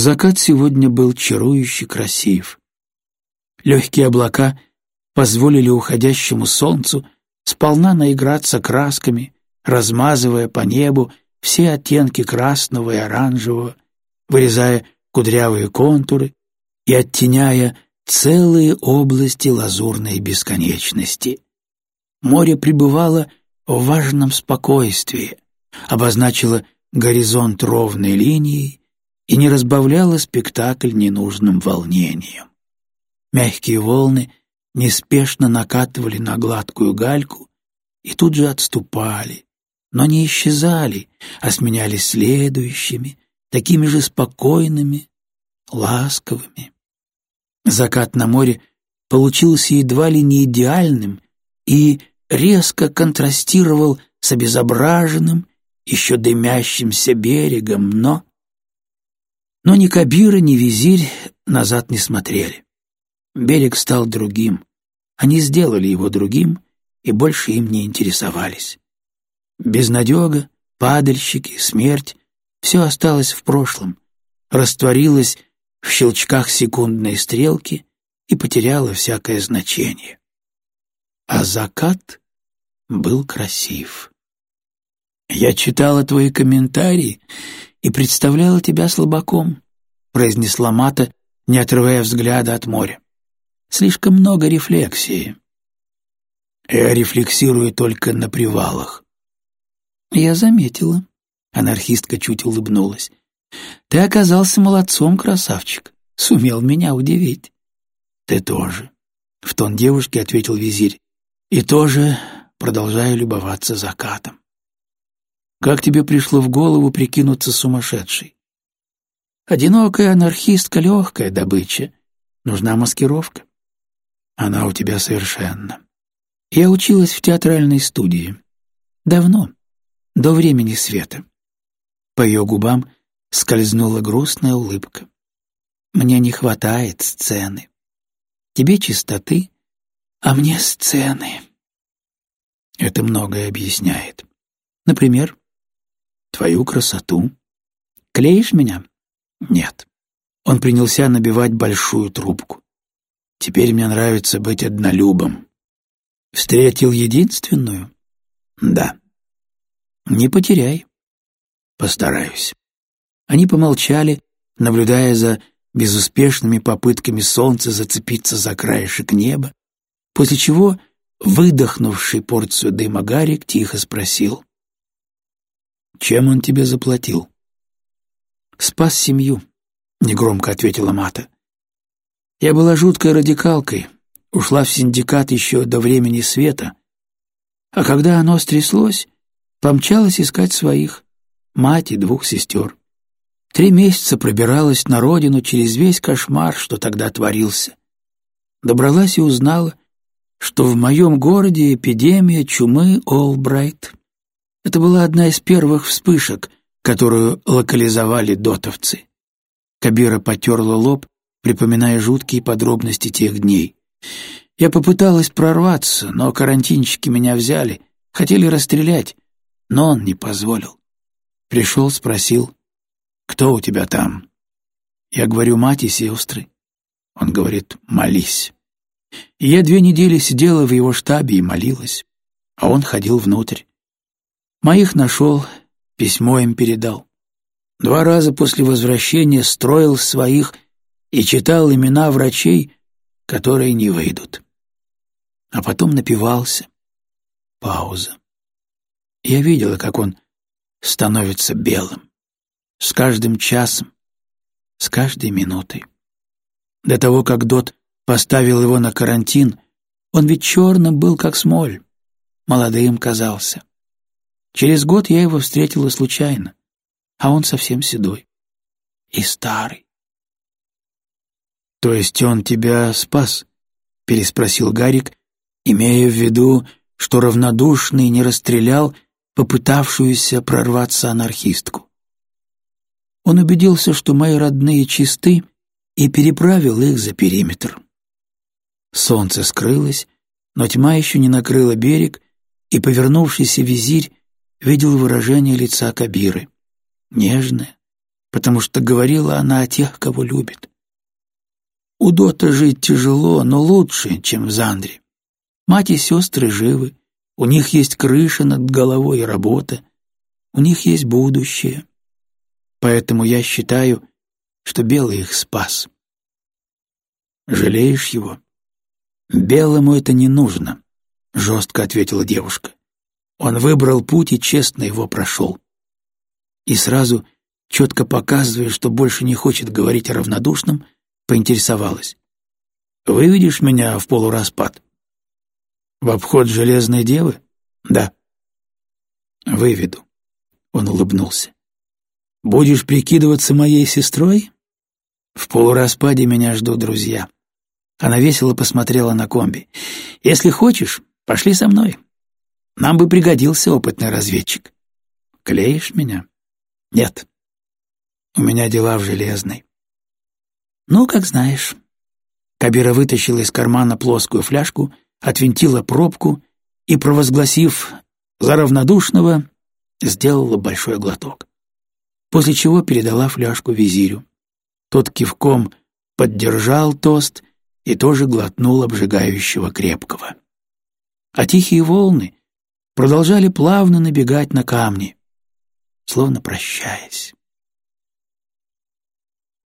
Закат сегодня был чарующе красив. Легкие облака позволили уходящему солнцу сполна наиграться красками, размазывая по небу все оттенки красного и оранжевого, вырезая кудрявые контуры и оттеняя целые области лазурной бесконечности. Море пребывало в важном спокойствии, обозначило горизонт ровной линией и не разбавляло спектакль ненужным волнением. Мягкие волны неспешно накатывали на гладкую гальку и тут же отступали, но не исчезали, а сменялись следующими, такими же спокойными, ласковыми. Закат на море получился едва ли не идеальным и резко контрастировал с обезображенным, еще дымящимся берегом, но но ни Кабира, ни Визирь назад не смотрели. Берег стал другим. Они сделали его другим и больше им не интересовались. Безнадега, падальщики, смерть — все осталось в прошлом, растворилось в щелчках секундной стрелки и потеряло всякое значение. А закат был красив. Я читала твои комментарии и представляла тебя слабаком», — произнесла Мата, не отрывая взгляда от моря. «Слишком много рефлексии». «Я рефлексирую только на привалах». «Я заметила», — анархистка чуть улыбнулась. «Ты оказался молодцом, красавчик. Сумел меня удивить». «Ты тоже», — в тон девушки ответил визирь. «И тоже продолжаю любоваться закатом». Как тебе пришло в голову прикинуться сумасшедшей? Одинокая анархистка — легкая добыча. Нужна маскировка. Она у тебя совершенно. Я училась в театральной студии. Давно, до времени света. По ее губам скользнула грустная улыбка. Мне не хватает сцены. Тебе чистоты, а мне сцены. Это многое объясняет. Например, твою красоту. Клеишь меня? Нет. Он принялся набивать большую трубку. Теперь мне нравится быть однолюбом. Встретил единственную? Да. Не потеряй. Постараюсь. Они помолчали, наблюдая за безуспешными попытками солнца зацепиться за краешек неба, после чего выдохнувший порцию дыма Гарик тихо спросил. Чем он тебе заплатил? Спас семью, негромко ответила Мата. Я была жуткой радикалкой, ушла в синдикат еще до времени света, а когда оно стряслось, помчалась искать своих, мать и двух сестер. Три месяца пробиралась на родину через весь кошмар, что тогда творился. Добралась и узнала, что в моем городе эпидемия чумы Олбрайт. Это была одна из первых вспышек, которую локализовали дотовцы. Кабира потерла лоб, припоминая жуткие подробности тех дней. Я попыталась прорваться, но карантинщики меня взяли, хотели расстрелять, но он не позволил. Пришел, спросил, «Кто у тебя там?» Я говорю, «Мать и сестры». Он говорит, «Молись». И я две недели сидела в его штабе и молилась, а он ходил внутрь. Моих нашел, письмо им передал. Два раза после возвращения строил своих и читал имена врачей, которые не выйдут. А потом напивался. Пауза. Я видела, как он становится белым. С каждым часом, с каждой минутой. До того, как Дот поставил его на карантин, он ведь черным был, как смоль. Молодым казался. Через год я его встретила случайно, а он совсем седой и старый. «То есть он тебя спас?» — переспросил Гарик, имея в виду, что равнодушный не расстрелял попытавшуюся прорваться анархистку. Он убедился, что мои родные чисты, и переправил их за периметр. Солнце скрылось, но тьма еще не накрыла берег, и повернувшийся визирь видел выражение лица Кабиры. Нежное, потому что говорила она о тех, кого любит. У Дота жить тяжело, но лучше, чем в Зандре. Мать и сестры живы, у них есть крыша над головой и работа, у них есть будущее. Поэтому я считаю, что Белый их спас. Жалеешь его? Белому это не нужно, жестко ответила девушка. Он выбрал путь и честно его прошел. И сразу, четко показывая, что больше не хочет говорить о равнодушном, поинтересовалась. «Выведешь меня в полураспад?» «В обход Железной Девы?» «Да». «Выведу», — он улыбнулся. «Будешь прикидываться моей сестрой?» «В полураспаде меня ждут друзья». Она весело посмотрела на комби. «Если хочешь, пошли со мной. Нам бы пригодился опытный разведчик». «Клеишь меня?» «Нет. У меня дела в Железной». «Ну, как знаешь». Кабира вытащила из кармана плоскую фляжку, отвинтила пробку и, провозгласив «за равнодушного», сделала большой глоток. После чего передала фляжку визирю. Тот кивком поддержал тост и тоже глотнул обжигающего крепкого. А тихие волны продолжали плавно набегать на камни, словно прощаясь.